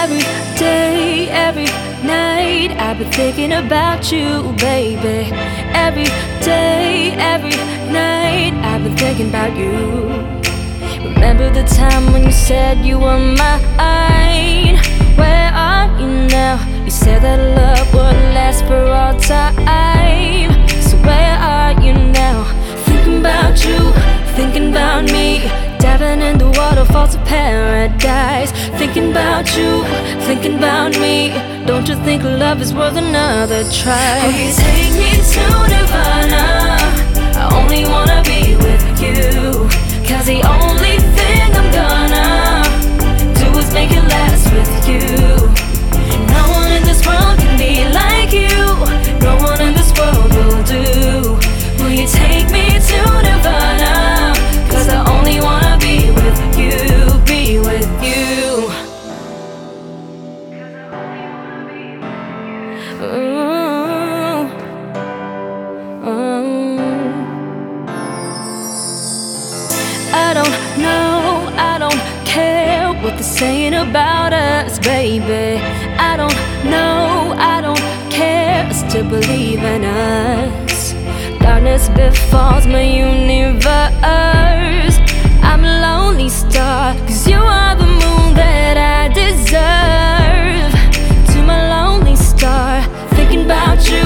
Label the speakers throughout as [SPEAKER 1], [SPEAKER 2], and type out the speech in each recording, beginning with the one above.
[SPEAKER 1] Every day, every night, I've been thinking about you, baby. Every day, every night, I've been thinking about you. Remember the time when you said you were mine? Where are you now? You said that love paradise. Thinking about you, thinking about me. Don't you think love is worth another try?
[SPEAKER 2] You take me to Nirvana?
[SPEAKER 1] What they're saying about us, baby. I don't know, I don't care, still believe in us. Darkness befalls my universe. I'm a lonely star, cause you are the moon that I deserve. To my lonely star, thinking about you,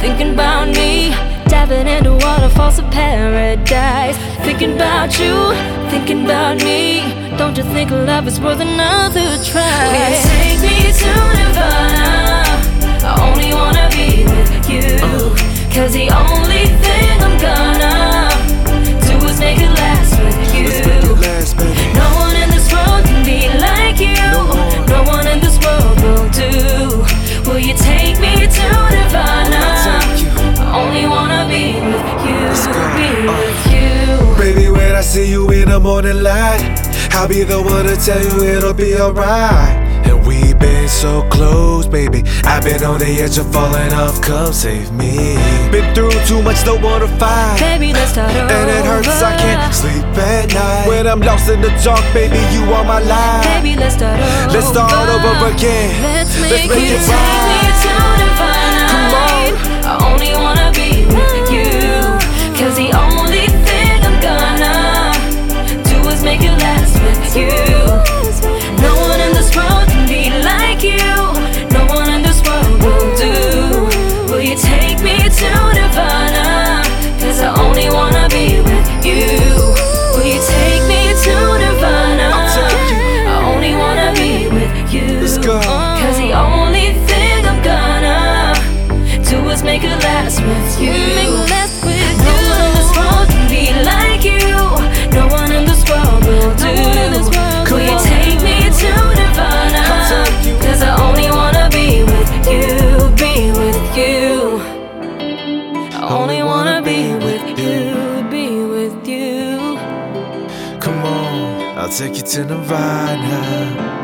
[SPEAKER 1] thinking about me. Diving into waterfalls of paradise. Thinking about you, thinking about me. You think love is worth another try?
[SPEAKER 2] Will you take me to Nirvana? I only wanna be with you. Cause the only thing I'm gonna do is make it last with you.
[SPEAKER 3] Let's make it last.
[SPEAKER 2] No one in this world can be like you.
[SPEAKER 3] No one.
[SPEAKER 2] No one in this world will do. Will you take me to Nirvana? I only wanna be with you. Be
[SPEAKER 3] Uh.
[SPEAKER 2] with you.
[SPEAKER 3] Baby, when I see you in the morning light, I'll be the one to tell you it'll be alright. And we've been so close, baby. I've been on the edge of falling off. Come save me. Been through too much, don't wanna fight.
[SPEAKER 1] Baby, let's start over.
[SPEAKER 3] And it hurts, I can't sleep at night. When I'm lost in the dark, baby, you are my light.
[SPEAKER 1] Baby, let's start over.
[SPEAKER 3] Let's start over again.
[SPEAKER 1] Let's make,
[SPEAKER 3] Let's make
[SPEAKER 1] it
[SPEAKER 3] it right. I'll
[SPEAKER 2] do. Could you take me to
[SPEAKER 3] the burn out
[SPEAKER 2] 'Cause I only wanna be with you, be with you.
[SPEAKER 3] Come on, I'll take you to Nirvana.